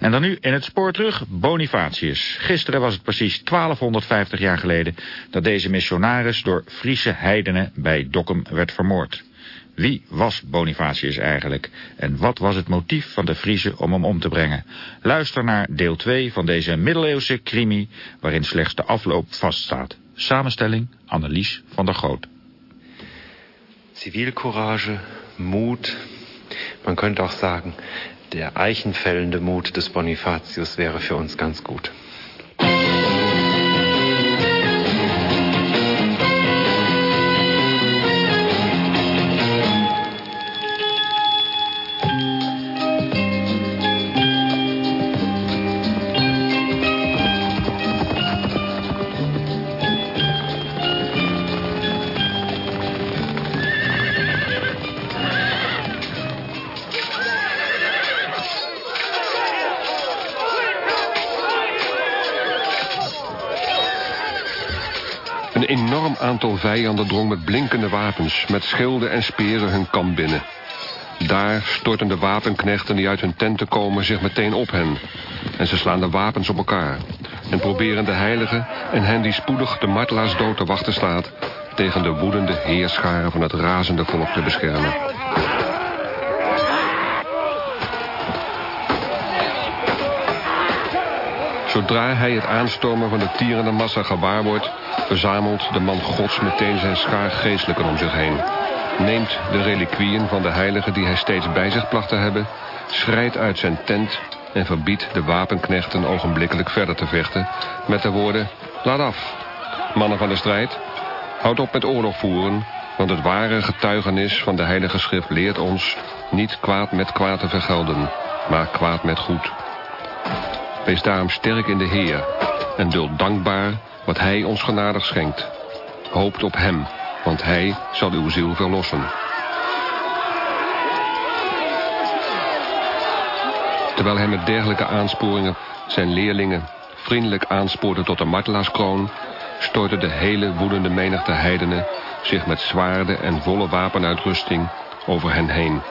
En dan nu in het spoor terug, Bonifatius. Gisteren was het precies 1250 jaar geleden dat deze missionaris door Friese heidenen bij Dokkum werd vermoord. Wie was Bonifatius eigenlijk? En wat was het motief van de Friese om hem om te brengen? Luister naar deel 2 van deze middeleeuwse crimi... waarin slechts de afloop vaststaat. Samenstelling Annelies van der Groot. Zivilcourage, Mut. Man könnte auch sagen, der eichenfällende Mut des Bonifatius wäre für uns ganz gut. Aantal vijanden drong met blinkende wapens, met schilden en speren hun kamp binnen. Daar storten de wapenknechten die uit hun tenten komen zich meteen op hen. En ze slaan de wapens op elkaar. En proberen de heiligen en hen die spoedig de martelaarsdood te wachten slaat... tegen de woedende heerscharen van het razende volk te beschermen. Zodra hij het aanstormen van de tierende massa gewaar wordt... verzamelt de man gods meteen zijn schaar geestelijken om zich heen. Neemt de reliquieën van de heiligen die hij steeds bij zich placht te hebben... schrijdt uit zijn tent en verbiedt de wapenknechten ogenblikkelijk verder te vechten... met de woorden, laat af. Mannen van de strijd, houd op met oorlog voeren... want het ware getuigenis van de heilige schrift leert ons... niet kwaad met kwaad te vergelden, maar kwaad met goed... Wees daarom sterk in de Heer en duld dankbaar wat Hij ons genadig schenkt. Hoopt op Hem, want Hij zal uw ziel verlossen. Terwijl hij met dergelijke aansporingen zijn leerlingen vriendelijk aanspoorde tot de martelaarskroon, stortte de hele woedende menigte heidenen zich met zwaarden en volle wapenuitrusting over hen heen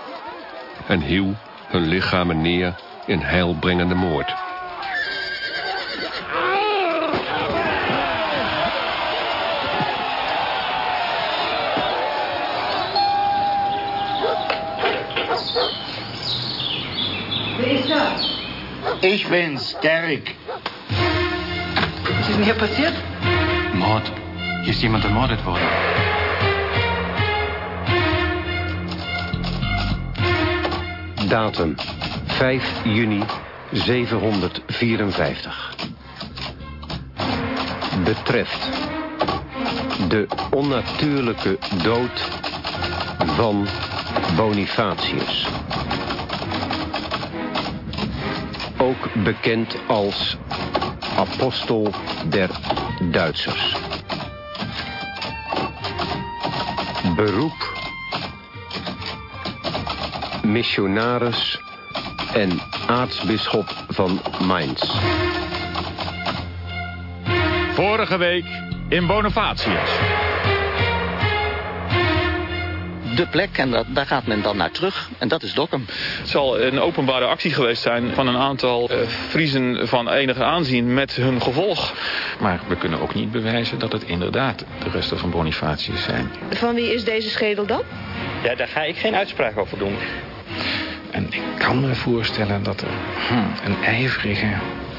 en hieuw hun lichamen neer in heilbrengende moord. Ich bin's, Derek. Was ist denn hier passiert? Mord. Hier ist jemand ermordet worden. Datum 5 juni 754. Betreft de onnatuurlijke dood van Bonifatius. Ook bekend als apostel der Duitsers. Beroep, missionaris en aartsbisschop van Mainz. Vorige week in Bonifatius de plek en dat, daar gaat men dan naar terug. En dat is Dokkum. Het zal een openbare actie geweest zijn van een aantal uh, Friezen van enige aanzien met hun gevolg. Maar we kunnen ook niet bewijzen dat het inderdaad de resten van Bonifatius zijn. Van wie is deze schedel dan? Ja, daar ga ik geen uitspraak over doen. En ik kan me voorstellen dat er hm, een ijverige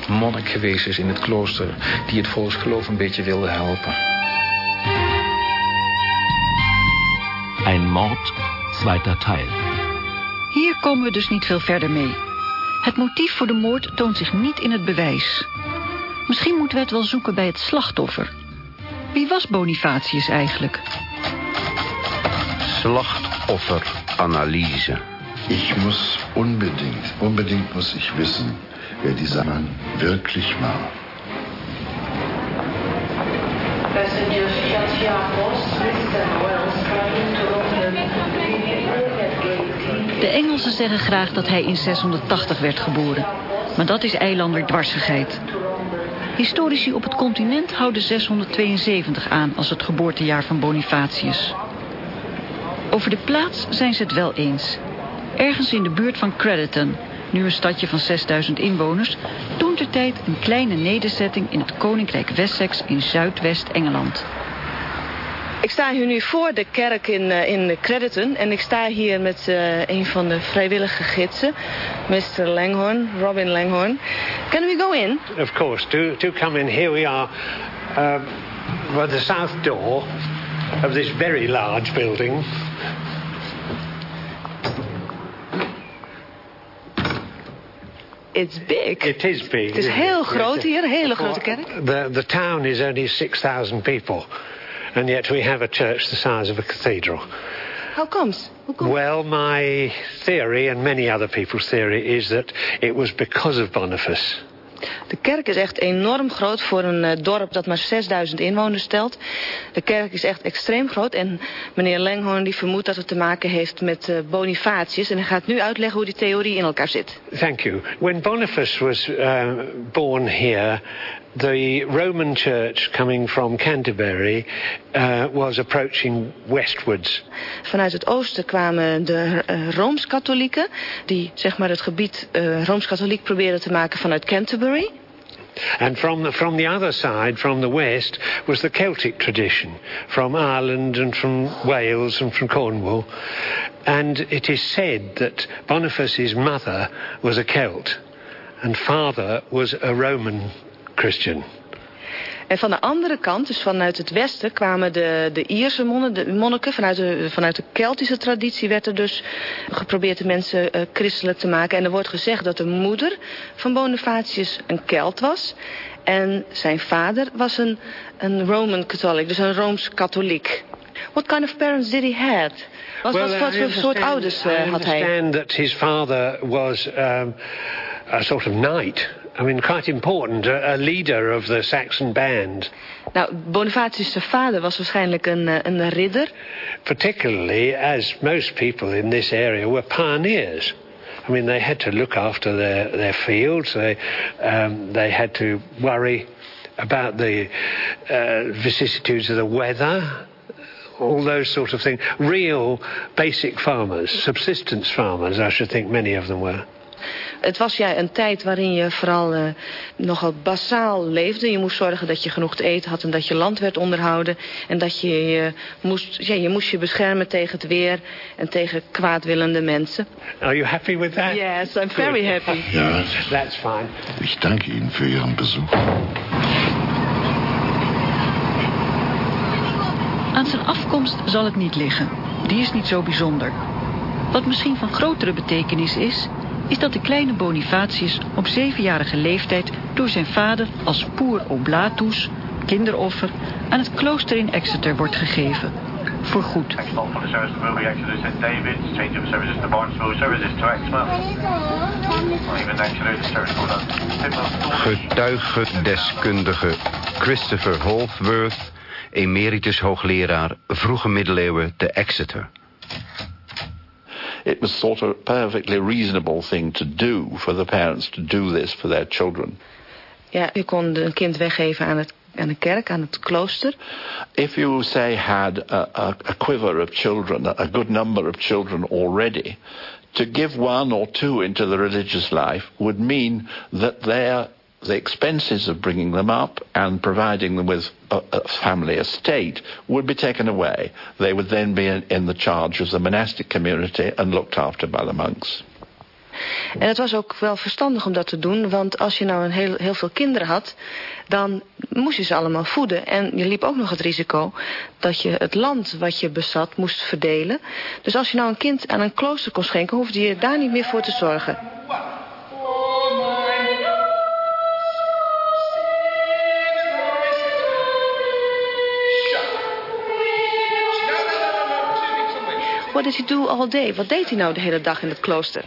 monnik geweest is in het klooster... die het volksgeloof een beetje wilde helpen. Ein Mord, zweiter Teil. Hier komen we dus niet veel verder mee. Het motief voor de moord toont zich niet in het bewijs. Misschien moeten we het wel zoeken bij het slachtoffer. Wie was Bonifatius eigenlijk? Slachtofferanalyse. Ich muss unbedingt, unbedingt muss ich wissen, wer dieser Mann wirklich war. Passenger Santiago, De Engelsen zeggen graag dat hij in 680 werd geboren. Maar dat is eilander dwarsigheid. Historici op het continent houden 672 aan als het geboortejaar van Bonifatius. Over de plaats zijn ze het wel eens. Ergens in de buurt van Crediton, nu een stadje van 6000 inwoners, toen ter tijd een kleine nederzetting in het Koninkrijk Wessex in Zuidwest-Engeland. Ik sta hier nu voor de kerk in, uh, in Crediton. En ik sta hier met uh, een van de vrijwillige gidsen, Mr. Langhorn, Robin Langhorn. Can we go in? Of course, do, do come in. Here we are um, by the south door of this very large building. It's big. It is big. Het is heel groot hier, een hele grote kerk. The, the town is only 6,000 people. And yet we have a church the size of a cathedral. How comes? Hoe komt Well, my theory, and many other people's theory, is that it was because of Boniface. De kerk is echt enorm groot voor een uh, dorp dat maar 6000 inwoners stelt. De kerk is echt extreem groot. En meneer Langhorn die vermoedt dat het te maken heeft met uh, Bonifatius. En hij gaat nu uitleggen hoe die theorie in elkaar zit. Thank you. When Boniface was uh, born here, the Roman church coming from Canterbury uh, was approaching westwards. Vanuit het oosten kwamen de uh, Rooms-Katholieken... die zeg maar, het gebied uh, Rooms-Katholiek probeerden te maken vanuit Canterbury. And from the, from the other side, from the west, was the Celtic tradition, from Ireland and from Wales and from Cornwall. And it is said that Boniface's mother was a Celt and father was a Roman Christian. En van de andere kant, dus vanuit het westen, kwamen de, de Ierse monnen, de monniken. Vanuit de, vanuit de Keltische traditie werd er dus geprobeerd de mensen uh, christelijk te maken. En er wordt gezegd dat de moeder van Bonifatius een Kelt was. En zijn vader was een, een Roman Catholic, dus een Rooms-Katholiek. What kind of parents did he have? Wat, well, wat, wat voor soort ouders uh, had hij? I understand that his father was um, a sort of knight. I mean, quite important, a, a, leader of the Saxon band. Nou, Bonifatius' vader was waarschijnlijk een, een ridder. Particularly as most people in this area were pioneers. I mean, they had to look after their, their fields. They, um, they had to worry about the uh, vicissitudes of the weather. All those sort of things. Real basic farmers, subsistence farmers, I should think many of them were. Het was ja een tijd waarin je vooral uh, nogal basaal leefde. Je moest zorgen dat je genoeg te eten had en dat je land werd onderhouden. En dat je je moest, ja, je moest je beschermen tegen het weer en tegen kwaadwillende mensen. Are you happy with that? Yes, I'm very happy. Ja, That's fine. ich danke Ihnen für Ihren Besuch. Aan zijn afkomst zal het niet liggen. Die is niet zo bijzonder. Wat misschien van grotere betekenis is, is dat de kleine Bonifatius op zevenjarige leeftijd door zijn vader als poer oblatus, kinderoffer, aan het klooster in Exeter wordt gegeven. Voor goed. Getuigendeskundige Christopher Holdsworth, emeritus hoogleraar vroege middeleeuwen te Exeter. It was thought a perfectly reasonable thing to do for the parents to do this for their children. Ja, u kon een kind weggeven aan, het, aan de kerk, aan het klooster. If you say had a, a, a quiver of children, a good number of children already, to give one or two into the religious life would mean that their the expenses of bringing them up and providing them with a, a, family estate would be taken away. They would then be in, in the charge of the monastic community and looked after by the monks. En het was ook wel verstandig om dat te doen, want als je nou een heel, heel veel kinderen had, dan moest je ze allemaal voeden. En je liep ook nog het risico dat je het land wat je bezat moest verdelen. Dus als je nou een kind aan een klooster kon schenken, hoefde je daar niet meer voor te zorgen. What did he do all day? Wat deed hij nou de hele dag in het klooster?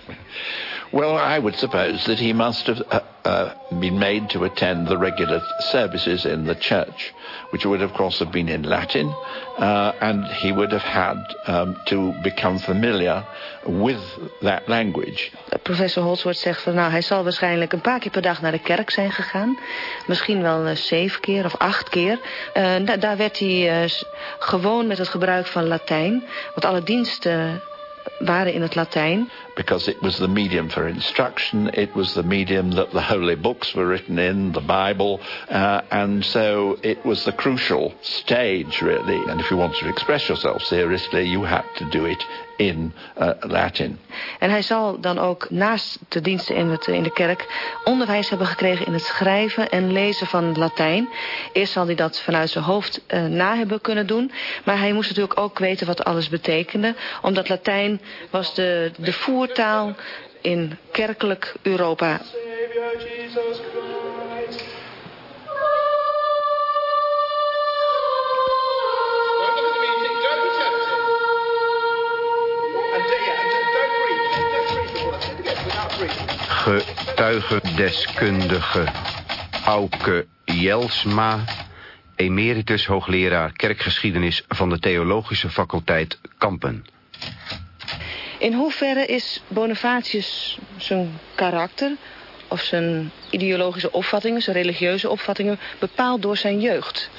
Well, I would suppose that he must have uh, been made to attend the regular services in the church, which would, of course, have been in Latin, uh, and he would have had um, to become familiar with that language. Professor Holsworth zegt van, nou, hij zal waarschijnlijk een paar keer per dag naar de kerk zijn gegaan. Misschien wel uh, zeven keer of acht keer. Da daar werd hij gewoon met het gebruik van Latijn, want alle diensten waren in het Latijn. Because it was the medium for instruction, it was the medium that the holy books were written in, the Bible, uh, and so it was the crucial stage, really. And if you wanted to express yourself seriously, you had to do it in uh, Latin. En hij zal dan ook naast de diensten in, het, in de kerk onderwijs hebben gekregen in het schrijven en lezen van het Latijn. Eerst zal hij dat vanuit zijn hoofd uh, na hebben kunnen doen. Maar hij moest natuurlijk ook weten wat alles betekende. Omdat Latijn was de, de voertaal in kerkelijk Europa. Getuigendeskundige Auke Jelsma, emeritus hoogleraar kerkgeschiedenis van de Theologische Faculteit Kampen. In hoeverre is Bonifatius zijn karakter of zijn ideologische opvattingen, zijn religieuze opvattingen bepaald door zijn jeugd?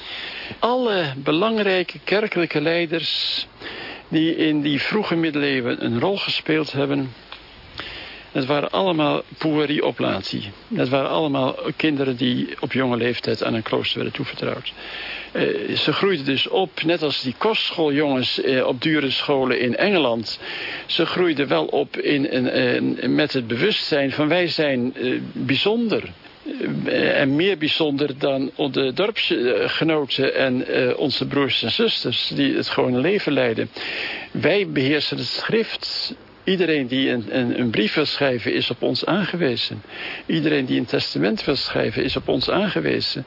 Alle belangrijke kerkelijke leiders die in die vroege middeleeuwen een rol gespeeld hebben, het waren allemaal pueri-operatie. Het waren allemaal kinderen die op jonge leeftijd aan een klooster werden toevertrouwd. Uh, ze groeiden dus op, net als die kostschooljongens uh, op dure scholen in Engeland. Ze groeiden wel op in, met het bewustzijn van wij zijn bijzonder. En meer bijzonder dan de dorpsgenoten en onze broers en zusters die het gewone leven leiden. Wij beheersen het schrift. Iedereen die een, een, een, brief wil schrijven is op ons aangewezen. Iedereen die een testament wil schrijven is op ons aangewezen.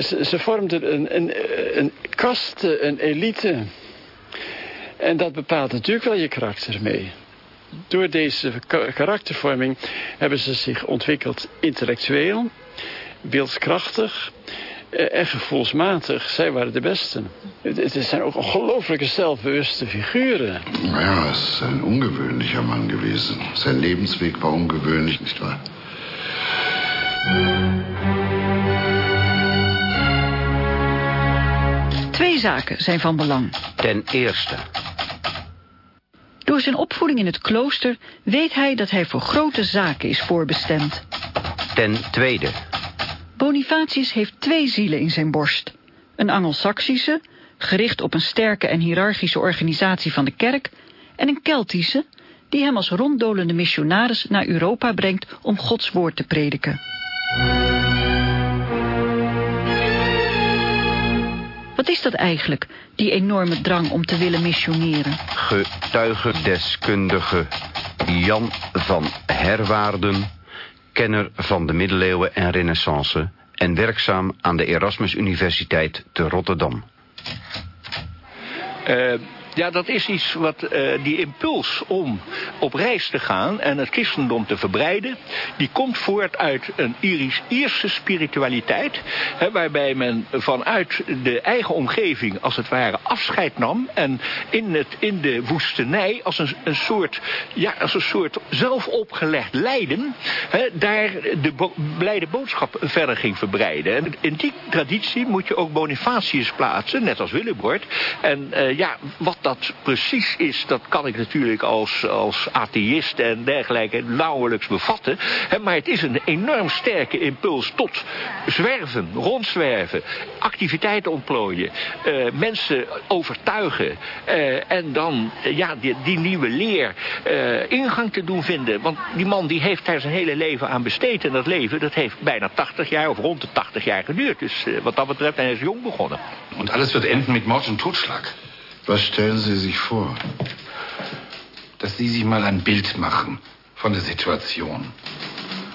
Ze, ze vormden een, een, een kaste, een elite. En dat bepaalt natuurlijk wel je karakter mee. Door deze karaktervorming hebben ze zich ontwikkeld intellectueel, wilskrachtig en gevoelsmatig. Zij waren de besten. Het zijn ook ongelooflijke zelfbewuste figuren. Ja, es ist ein ungewöhnlicher Mann gewesen. Sein Lebensweg war ungewöhnlich, nicht wahr? Twee zaken zijn van belang. Ten eerste. Door zijn opvoeding in het klooster weet hij dat hij voor grote zaken is voorbestemd. Ten tweede. Bonifatius heeft twee zielen in zijn borst. Een Angelsaksische, gericht op een sterke en hiërarchische organisatie van de kerk... en een Keltische, die hem als ronddolende missionaris naar Europa brengt om Gods woord te prediken. Wat is dat eigenlijk, die enorme drang om te willen missioneren? Getuigendeskundige Jan van Herwaarden, kenner van de middeleeuwen en renaissance... en werkzaam aan de Erasmus Universiteit te Rotterdam. Uh, ja, dat is iets wat uh, die impuls om op reis te gaan en het christendom te verbreiden, die komt voort uit een Irisch, Ierse spiritualiteit, hè, waarbij men vanuit de eigen omgeving als het ware afscheid nam en in, het, in de woestenij als een, een soort, ja, als een soort zelfopgelegd lijden, hè, daar de blijde boodschap verder ging verbreiden. En in die traditie moet je ook Bonifatius plaatsen, net als Willebord. En uh, ja, wat dat precies is, dat kan ik natuurlijk als, als atheïst en dergelijke nauwelijks bevatten. Hè, maar het is een enorm sterke impuls tot zwerven, rondzwerven, activiteiten ontplooien, uh, mensen overtuigen uh, en dan uh, ja, die, die, nieuwe leer ingang te doen vinden. Want die man die heeft daar zijn hele leven aan besteed en dat leven dat heeft bijna 80 jaar of rond de 80 jaar geduurd. Dus wat dat betreft, hij is jong begonnen. En alles wird enden met moord en Totschlag. Was stellen Sie sich vor? Dass Sie sich mal ein Bild machen von der Situation.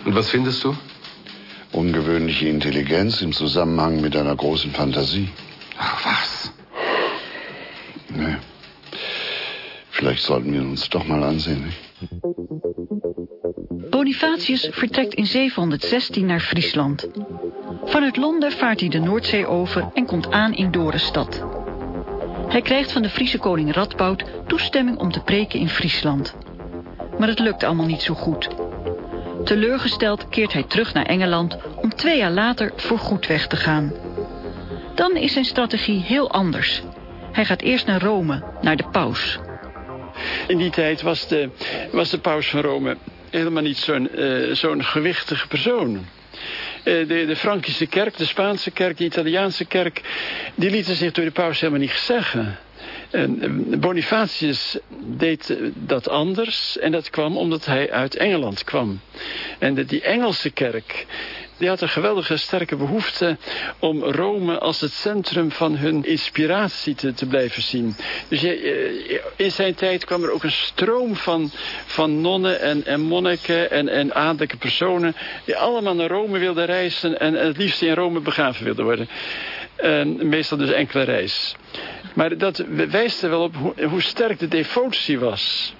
Und was findest du? Ungewöhnliche Intelligenz im Zusammenhang mit einer großen Fantasie. Ach, was? Nee. Vielleicht sollten wir uns doch mal ansehen, nicht? Bonifatius vertrekt in 716 naar Friesland. Vanuit Londen vaart hij de Noordzee over en komt aan in Dorestad. Hij krijgt van de Friese koning Radboud toestemming om te preken in Friesland. Maar het lukt allemaal niet zo goed. Teleurgesteld keert hij terug naar Engeland om twee jaar later voor goed weg te gaan. Dan is zijn strategie heel anders. Hij gaat eerst naar Rome, naar de paus. In die tijd was de, was de paus van Rome helemaal niet zo'n uh, zo'n gewichtige persoon. Uh, de, de Frankische kerk, de Spaanse kerk, de Italiaanse kerk... die lieten zich door de paus helemaal niet zeggen. En Bonifatius deed dat anders en dat kwam omdat hij uit Engeland kwam. En die Engelse kerk, die had een geweldige sterke behoefte om Rome als het centrum van hun inspiratie te, te blijven zien. Dus je, in zijn tijd kwam er ook een stroom van, van nonnen en, en monniken en, en personen... die allemaal naar Rome wilden reizen en het liefst in Rome begraven wilden worden. En meestal dus enkele reis. Maar dat wijst er wel op hoe, hoe sterk de devotie was.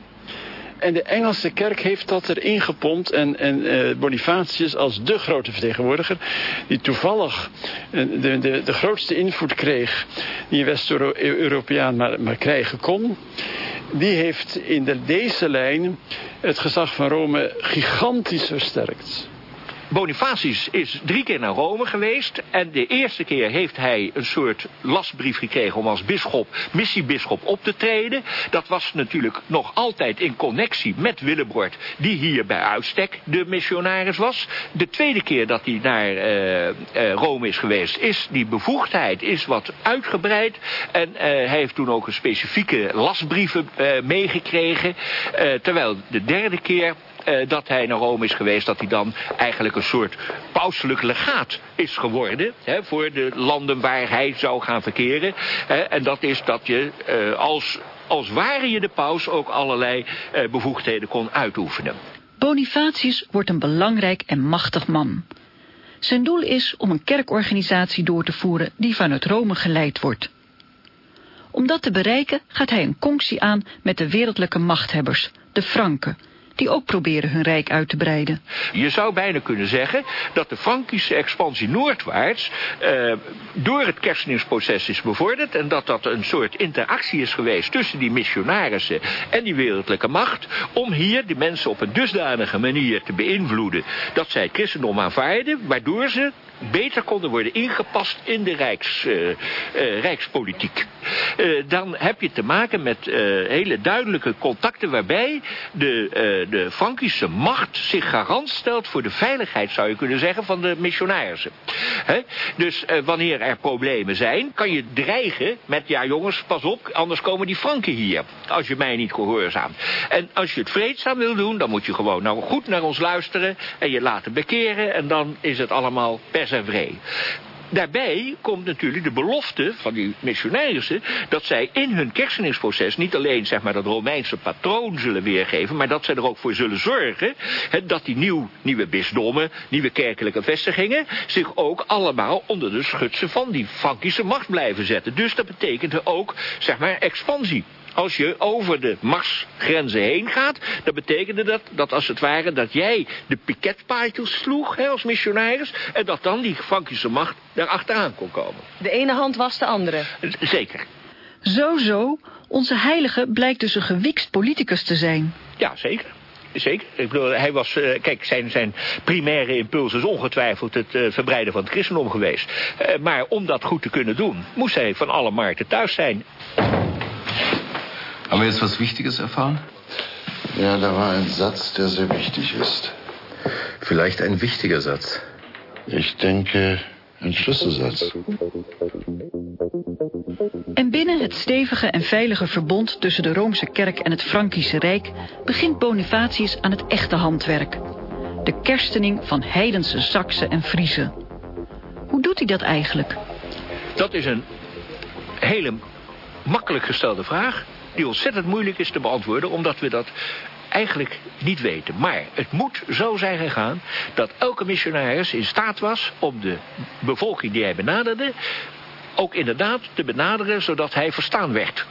En de Engelse kerk heeft dat erin gepompt. En, en uh, Bonifatius als de grote vertegenwoordiger... die toevallig uh, de, de, de grootste invloed kreeg... die een West-Europeaan maar, maar krijgen kon... die heeft in de, deze lijn het gezag van Rome gigantisch versterkt. Bonifatius is drie keer naar Rome geweest. En de eerste keer heeft hij een soort lastbrief gekregen om als bisschop, missiebisschop op te treden. Dat was natuurlijk nog altijd in connectie met Willebord, die hier bij uitstek de missionaris was. De tweede keer dat hij naar uh, uh, Rome is geweest, is die bevoegdheid is wat uitgebreid. En uh, hij heeft toen ook een specifieke lastbrieven meegekregen. terwijl de derde keer uh, dat hij naar Rome is geweest... dat hij dan eigenlijk een soort pauselijk legaat is geworden... Hè, voor de landen waar hij zou gaan verkeren. Hè, en dat is dat je uh, als, als ware je de paus ook allerlei bevoegdheden kon uitoefenen. Bonifatius wordt een belangrijk en machtig man. Zijn doel is om een kerkorganisatie door te voeren die vanuit Rome geleid wordt. Om dat te bereiken gaat hij een conctie aan met de wereldlijke machthebbers, de Franken die ook proberen hun rijk uit te breiden. Je zou bijna kunnen zeggen dat de Frankische expansie noordwaarts uh, door het kerstningsproces is bevorderd en dat dat een soort interactie is geweest tussen die missionarissen en die wereldlijke macht om hier de mensen op een dusdanige manier te beïnvloeden dat zij het christendom aanvaarden, waardoor ze beter konden worden ingepast in de rijks, uh, uh, rijkspolitiek. Uh, dan heb je te maken met hele duidelijke contacten waarbij de, de Frankische macht zich garant stelt voor de veiligheid, zou je kunnen zeggen, van de missionarissen. Dus wanneer er problemen zijn, kan je dreigen met, ja jongens, pas op, anders komen die Franken hier, als je mij niet gehoorzaamt. En als je het vreedzaam wil doen, dan moet je gewoon nou goed naar ons luisteren en je laten bekeren en dan is het allemaal best en vrij. Daarbij komt natuurlijk de belofte van die missionarissen... dat zij in hun kersteningsproces niet alleen zeg maar, dat Romeinse patroon zullen weergeven... maar dat zij er ook voor zullen zorgen... Dat die nieuw, nieuwe bisdommen, nieuwe kerkelijke vestigingen... zich ook allemaal onder de schutsen van die Frankische macht blijven zetten. Dus dat betekent ook zeg maar, expansie als je over de marsgrenzen heen gaat... dan betekende dat, dat als het ware dat jij de piketpaardjes sloeg hè, als missionaris... en dat dan die Frankische macht daar achteraan kon komen. De ene hand was de andere. Zeker. Zo, zo. Onze heilige blijkt dus een gewikst politicus te zijn. Ja, zeker. Zeker. Ik bedoel, hij was, uh, kijk, zijn, zijn primaire impuls is ongetwijfeld het uh, verbreiden van het christendom geweest. Uh, maar om dat goed te kunnen doen, moest hij van alle markten thuis zijn. Haben wir jetzt was Wichtiges erfahren? Ja, da war ein Satz, der sehr wichtig ist. Vielleicht ein wichtiger Satz. Ich denke, een Schlüsselsatz. En binnen het stevige en veilige verbond tussen de Roomse kerk en het Frankische Rijk begint Bonifatius aan het echte handwerk. De kerstening van heidense Saksen en Friezen. Hoe doet hij dat eigenlijk? Dat is een hele makkelijk gestelde vraag die ontzettend moeilijk is te beantwoorden... omdat we dat eigenlijk niet weten. Maar het moet zo zijn gegaan dat elke missionaris in staat was... om de bevolking die hij benaderde ook inderdaad te benaderen... zodat hij verstaan werd.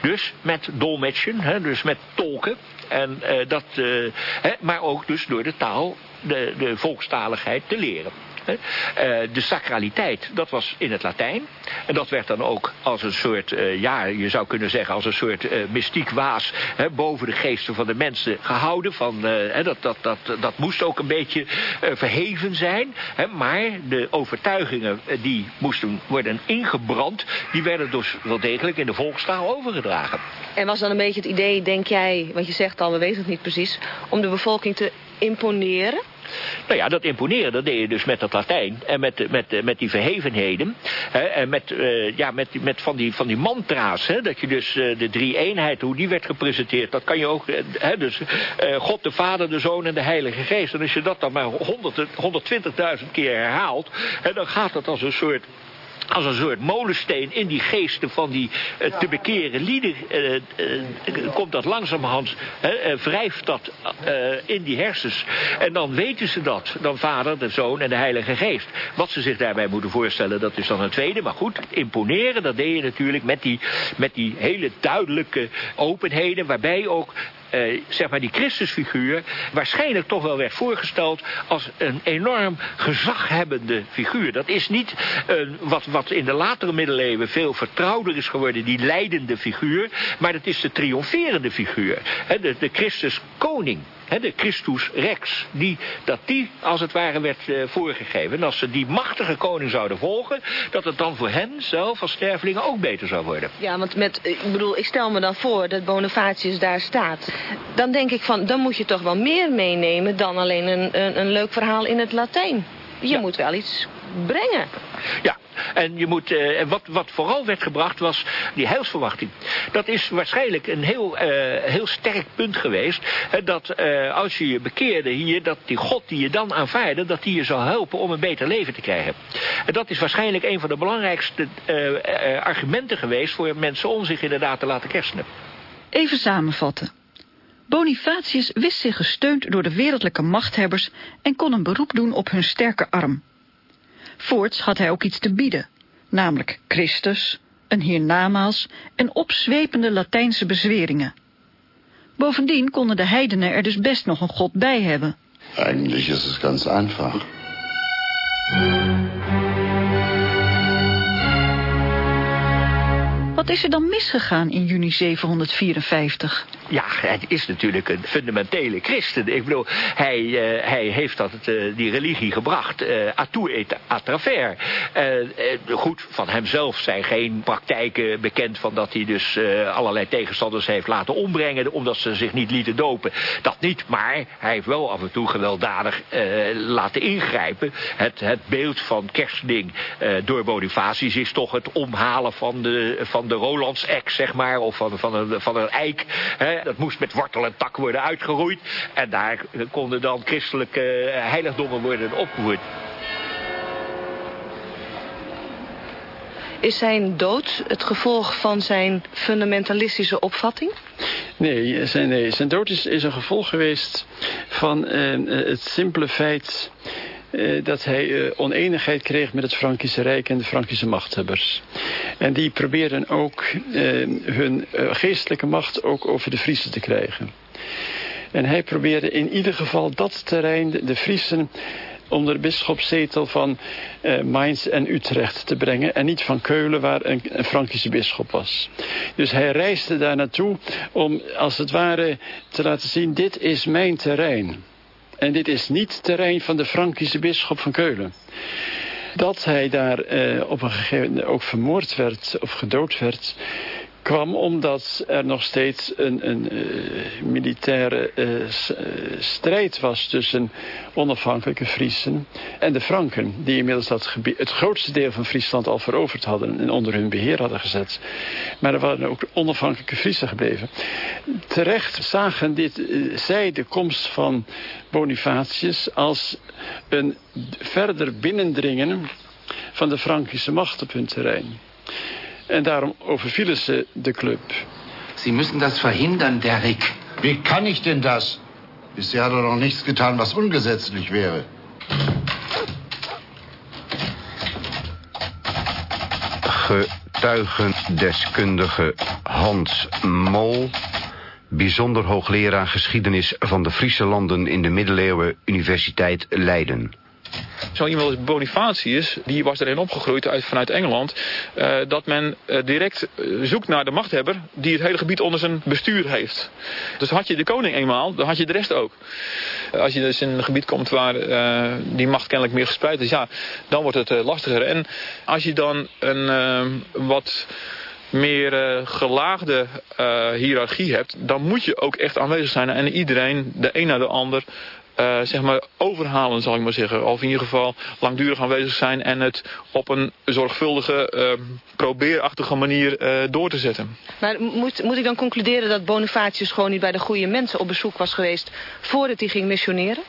Dus met dolmetsen, hè, dus met tolken. En, uh, dat, uh, hè, maar ook dus door de taal, de, de volkstaligheid te leren. De sacraliteit, dat was in het Latijn. En dat werd dan ook als een soort, ja, je zou kunnen zeggen... als een soort mystiek waas boven de geesten van de mensen gehouden. Van, dat, dat, dat, dat moest ook een beetje verheven zijn. maar de overtuigingen die moesten worden ingebrand... die werden dus wel degelijk in de volkstaal overgedragen. En was dan een beetje het idee, denk jij, want je zegt al, we weten het niet precies... om de bevolking te imponeren? Nou ja, dat imponeren, dat deed je dus met dat Latijn. En met, met, met die verhevenheden. Hè, en met, uh, ja, met, met van, die, van die mantra's. Hè, dat je dus uh, de drie eenheid, hoe die werd gepresenteerd. Dat kan je ook. Uh, hè, dus God de Vader, de Zoon en de Heilige Geest. En als je dat dan maar 120.000 keer herhaalt. Hè, dan gaat dat als een soort als een soort molensteen in die geesten van die uh, te bekeren lieden... Uh, uh, komt dat langzamerhand, wrijft dat in die hersens. En dan weten ze dat, dan Vader, de Zoon en de Heilige Geest. Wat ze zich daarbij moeten voorstellen, dat is dan een tweede. Maar goed, imponeren, dat deed je natuurlijk met die, met die hele duidelijke openheden... waarbij ook uh, zeg maar die Christusfiguur waarschijnlijk toch wel werd voorgesteld als een enorm gezaghebbende figuur. Dat is niet uh, wat, wat in de latere middeleeuwen veel vertrouwder is geworden, die leidende figuur, maar het is de triomferende figuur. He, de, de Christus koning de Christus Rex, die, dat die als het ware werd uh, voorgegeven. En als ze die machtige koning zouden volgen, dat het dan voor hen zelf als stervelingen ook beter zou worden. Ja, want met, ik bedoel, ik stel me dan voor dat Bonifatius daar staat. Dan denk ik van, dan moet je toch wel meer meenemen dan alleen een, een, een leuk verhaal in het Latijn. Je ja. moet wel iets brengen. Ja, en je moet, uh, wat, wat vooral werd gebracht was die heilsverwachting. Dat is waarschijnlijk een heel, uh, heel sterk punt geweest. Hè, dat uh, als je je bekeerde hier, dat die God die je dan aanvaarde, dat die je zou helpen om een beter leven te krijgen. En dat is waarschijnlijk een van de belangrijkste argumenten geweest voor mensen om zich inderdaad te laten kerstenen. Even samenvatten. Bonifatius wist zich gesteund door de wereldlijke machthebbers en kon een beroep doen op hun sterke arm. Voorts had hij ook iets te bieden, namelijk Christus, een hiernamaals en opzwepende Latijnse bezweringen. Bovendien konden de heidenen er dus best nog een god bij hebben. Eigenlijk is het ganz einfach. Is er dan misgegaan in juni 754? Ja, hij is natuurlijk een fundamentele christen. Ik bedoel, hij, uh, hij heeft dat, uh, die religie gebracht. Uh, à et à travers. goed, van hemzelf zijn geen praktijken bekend... van dat hij dus allerlei tegenstanders heeft laten ombrengen... omdat ze zich niet lieten dopen. Dat niet, maar hij heeft wel af en toe gewelddadig laten ingrijpen. Het, het beeld van kerstding door Bonifacius is toch het omhalen van de, van de Rolands-ek, zeg maar... of van, van, een, van een eik... Hè, dat moest met wortel en tak worden uitgeroeid. En daar konden dan christelijke heiligdommen worden opgevoerd. Is zijn dood het gevolg van zijn fundamentalistische opvatting? Nee, zijn, nee, zijn dood is, is een gevolg geweest van uh, het simpele feit uh, dat hij uh, oneenigheid kreeg met het Frankische Rijk en de Frankische machthebbers. En die probeerden ook uh, hun geestelijke macht ook over de Friesen te krijgen. En hij probeerde in ieder geval dat terrein, de, Friesen, onder de van Mainz en Utrecht te brengen. En niet van Keulen, waar een, een Frankische bisschop was. Dus hij reisde daar naartoe om als het ware te laten zien, dit is mijn terrein. En dit is niet terrein van de Frankische bisschop van Keulen. Dat hij daar uh, op een gegeven moment ook vermoord werd of gedood werd kwam omdat er nog steeds een, een uh, militaire uh, strijd was tussen onafhankelijke Friesen en de Franken, die inmiddels dat het grootste deel van Friesland al veroverd hadden en onder hun beheer hadden gezet. Maar er waren ook onafhankelijke Friesen gebleven. Terecht zagen dit, zij de komst van Bonifatius als een verder binnendringen van de Frankische macht op hun terrein. En daarom overvielen ze de club. Sie müssen das verhindern, Derrick. Wie kann ich denn das? Bisher hat er noch nichts getan, was ungesetzlich wäre. Getuigendeskundige Hans Mol, bijzonder hoogleraar geschiedenis van de Friese landen in de middeleeuwen, Universiteit Leiden. Zo iemand als Bonifatius, die was erin opgegroeid uit, vanuit Engeland... Uh, dat men uh, direct zoekt naar de machthebber die het hele gebied onder zijn bestuur heeft. Dus had je de koning eenmaal, dan had je de rest ook. Als je dus in een gebied komt waar die macht kennelijk meer gespreid is... ja, dan wordt het lastiger. En als je dan een wat meer gelaagde hiërarchie hebt... dan moet je ook echt aanwezig zijn en iedereen, de een naar de ander... Uh, zeg maar overhalen, zal ik maar zeggen. Of in ieder geval langdurig aanwezig zijn en het op een zorgvuldige, uh, probeerachtige manier uh, door te zetten. Maar moet, moet ik dan concluderen dat Bonifatius gewoon niet bij de goede mensen op bezoek was geweest voordat hij ging missioneren?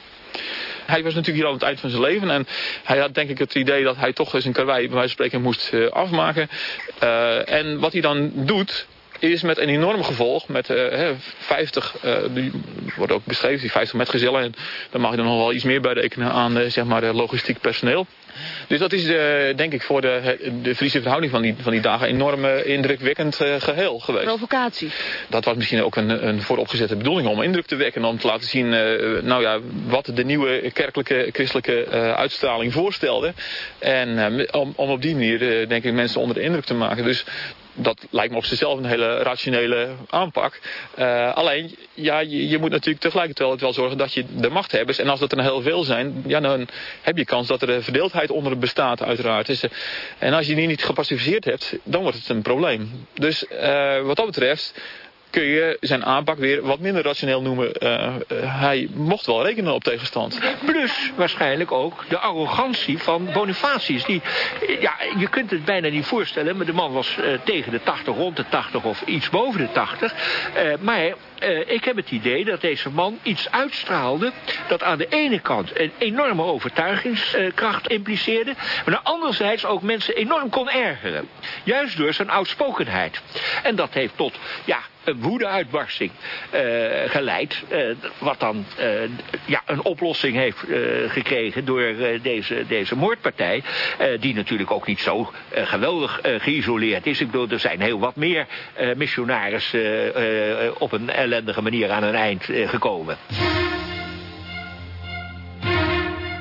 Hij was natuurlijk hier al aan het eind van zijn leven. En hij had denk ik het idee dat hij toch eens een karwei bij wijze van spreken moest afmaken. En wat hij dan doet, is met een enorm gevolg. Met uh, 50, uh, die wordt ook beschreven, die 50 metgezellen. En daar mag je dan nog wel iets meer bij rekenen aan uh, zeg maar, logistiek personeel. Dus dat is denk ik voor de, de Friese verhouding van die, van die dagen enorm indrukwekkend geheel geweest. Provocatie. Dat was misschien ook een, een vooropgezette bedoeling om indruk te wekken. Om te laten zien nou ja, wat de nieuwe kerkelijke, christelijke uitstraling voorstelde. En om, om op die manier denk ik mensen onder de indruk te maken. Dus dat lijkt me op zichzelf een hele rationele aanpak. Uh, alleen, ja, je, je, moet natuurlijk tegelijkertijd wel zorgen dat je de machthebbers... en als dat er heel veel zijn, ja, dan heb je kans dat er een verdeeldheid onder bestaat uiteraard. Dus, uh, en als je die niet gepacificeerd hebt, dan wordt het een probleem. Dus uh, wat dat betreft kun je zijn aanpak weer wat minder rationeel noemen. Uh, hij mocht wel rekenen op tegenstand. Plus waarschijnlijk ook de arrogantie van Bonifatius. Die, ja, je kunt het bijna niet voorstellen, maar de man was uh, tegen de 80, rond de 80 of iets boven de 80. Uh, maar uh, ik heb het idee dat deze man iets uitstraalde... dat aan de ene kant een enorme overtuigingskracht impliceerde... maar anderzijds ook mensen enorm kon ergeren. Juist door zijn outspokenheid. En dat heeft tot ja, een woedeuitbarsting uh, geleid... Uh, wat dan ja, een oplossing heeft gekregen door deze, deze moordpartij... die natuurlijk ook niet zo geweldig geïsoleerd is. Ik bedoel, er zijn heel wat meer missionarissen op een ellendige manier aan een eind uh, gekomen.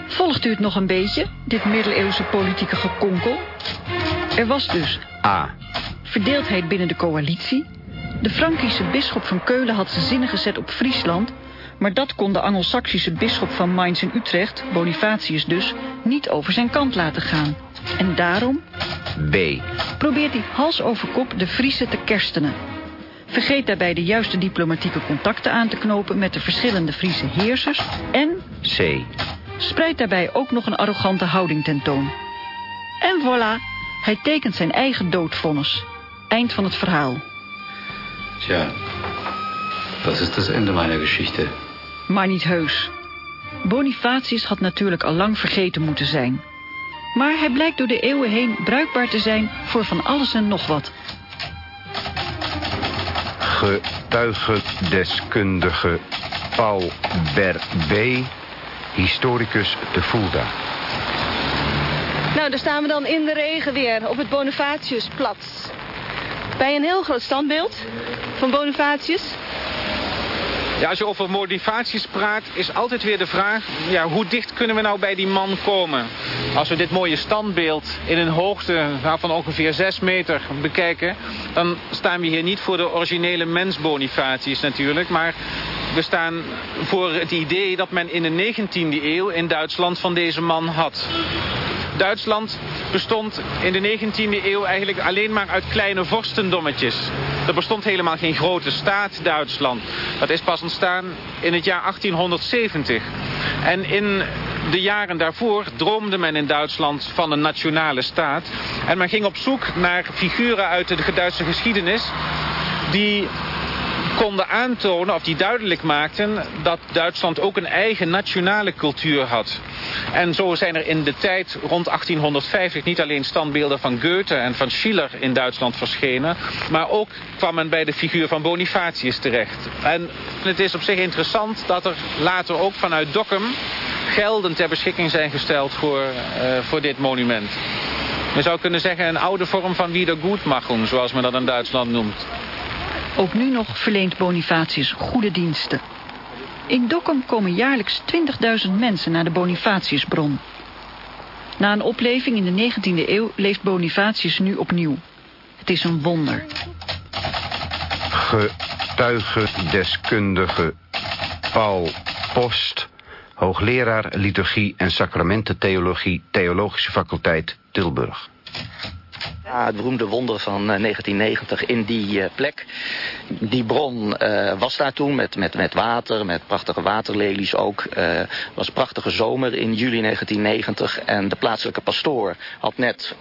Volgt u het nog een beetje, dit middeleeuwse politieke gekonkel? Er was dus A. Verdeeldheid binnen de coalitie. De Frankische bisschop van Keulen had zijn zinnen gezet op Friesland... maar dat kon de Angelsaksische bisschop van Mainz en Utrecht, Bonifatius dus... niet over zijn kant laten gaan. En daarom... B. Probeert hij hals over kop de Friese te kerstenen... Vergeet daarbij de juiste diplomatieke contacten aan te knopen met de verschillende Friese heersers. En C. Spreidt daarbij ook nog een arrogante houding tentoon. En voilà, hij tekent zijn eigen doodvonnis. Eind van het verhaal. Tja, dat is het einde meiner Geschichte. Maar niet heus. Bonifatius had natuurlijk al lang vergeten moeten zijn. Maar hij blijkt door de eeuwen heen bruikbaar te zijn voor van alles en nog wat getuigendeskundige Paul Berbé, historicus de Fulda. Nou, daar staan we dan in de regen weer op het Bonifatiusplatz. Bij een heel groot standbeeld van Bonifatius. Ja, als je over Bonifatius praat, is altijd weer de vraag... Ja, hoe dicht kunnen we nou bij die man komen? Als we dit mooie standbeeld in een hoogte van ongeveer 6 meter bekijken... dan staan we hier niet voor de originele mens Bonifatius natuurlijk... maar we staan voor het idee dat men in de 19e eeuw in Duitsland van deze man had. Duitsland bestond in de 19e eeuw eigenlijk alleen maar uit kleine vorstendommetjes. Er bestond helemaal geen grote staat Duitsland. Dat is pas ontstaan in het jaar 1870. En in de jaren daarvoor droomde men in Duitsland van een nationale staat. En men ging op zoek naar figuren uit de Duitse geschiedenis... die konden aantonen, of die duidelijk maakten... dat Duitsland ook een eigen nationale cultuur had. En zo zijn er in de tijd rond 1850 niet alleen standbeelden van Goethe en van Schiller in Duitsland verschenen... maar ook kwam men bij de figuur van Bonifatius terecht. En het is op zich interessant dat er later ook vanuit Dokkum gelden ter beschikking zijn gesteld voor, uh, voor dit monument. Je zou kunnen zeggen een oude vorm van Wiedergutmachung, zoals men dat in Duitsland noemt. Ook nu nog verleent Bonifatius goede diensten. In Dokkum komen jaarlijks 20.000 mensen naar de Bonifatiusbron. Na een opleving in de 19e eeuw leeft Bonifatius nu opnieuw. Het is een wonder. Getuige deskundige Paul Post, hoogleraar liturgie en sacramententheologie, Theologische Faculteit Tilburg. Ja, het beroemde wonder van 1990 in die uh, plek. Die bron uh, was daar toen met, met, met water, met prachtige waterlelies ook. Uh, was een prachtige zomer in juli 1990. En de plaatselijke pastoor had net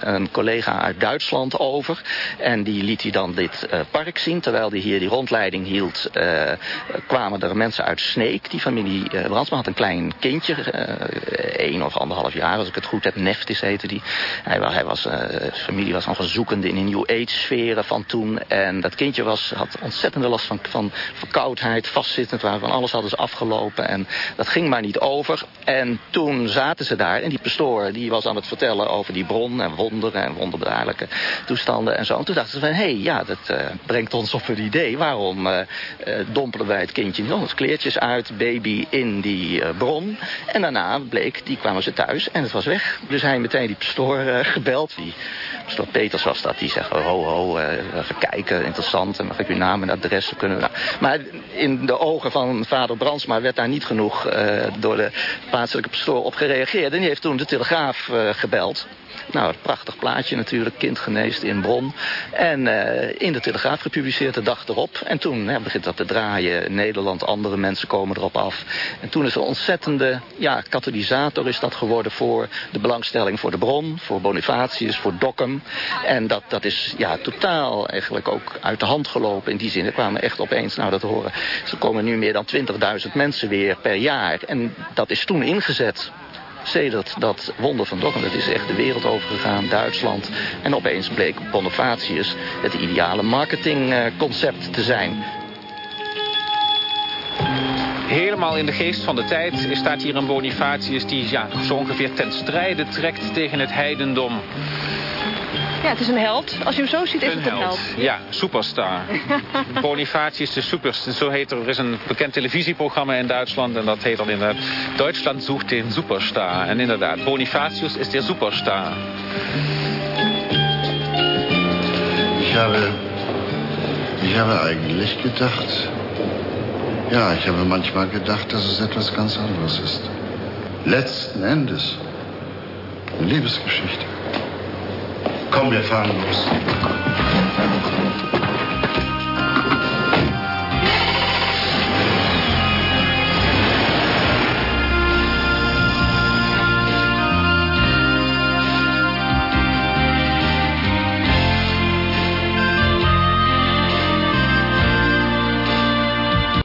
een collega uit Duitsland over. En die liet hij dan dit park zien. Terwijl hij hier die rondleiding hield, kwamen er mensen uit Sneek. Die familie Brandsma had een klein kindje, één of anderhalf jaar als ik het goed heb. Neftis heette die. Hij, hij was familie was nogal zoekende in de New Age sferen van toen. En dat kindje was, had ontzettende last van, van verkoudheid, vastzittend. Van alles hadden ze afgelopen. En dat ging maar niet over. En toen zaten ze daar. En die pastoor die was aan het vertellen over die bron en wonderen en wonderbaarlijke toestanden en zo. En toen dachten ze van, hé, hey, ja, dat uh, brengt ons op een idee. Waarom uh, uh, dompelen wij het kindje nog eens kleertjes uit, baby in die bron. En daarna bleek, die kwamen ze thuis en het was weg. Dus hij meteen die pastoor gebeld. Die Pastoor Peters was dat. Die zegt, ho, ho, uh, even kijken, interessant. En mag ik uw naam en adres kunnen... Maar in de ogen van vader Brandsma werd daar niet genoeg uh, door de plaatselijke pastoor op gereageerd. En die heeft toen de Telegraaf uh, gebeld. Nou, prachtig plaatje natuurlijk, kind geneest in Bron. En uh, in de Telegraaf gepubliceerd de dag erop. En toen begint dat te draaien. Nederland, andere mensen komen erop af. En toen is een ontzettende ja, katalysator is dat geworden voor de belangstelling voor de Bron, voor Bonifatius, voor Dokkum. En dat, dat is ja, totaal eigenlijk ook uit de hand gelopen in die zin. Er kwamen echt opeens, nou dat horen, er komen nu meer dan 20.000 mensen weer per jaar. En dat is toen ingezet sedert dat wonder van Dokkum, dat is echt de wereld overgegaan, Duitsland. En opeens bleek Bonifatius het ideale marketingconcept te zijn. Helemaal in de geest van de tijd staat hier een Bonifatius die ja, zo ongeveer ten strijde trekt tegen het heidendom. Ja, het is een held. Als je hem zo ziet, is een het een held. Ja, superstar. Bonifatius de Superstar. Zo heet er. Er is een bekend televisieprogramma in Duitsland. En dat heet dan inderdaad Duitsland zoekt den Superstar. En inderdaad, Bonifatius is der Superstar. Ich habe, ich habe eigentlich gedacht, ja, ich habe manchmal gedacht, dass es etwas ganz anderes ist. Letzten Endes eine Liebesgeschichte. Komm, wir fahren los.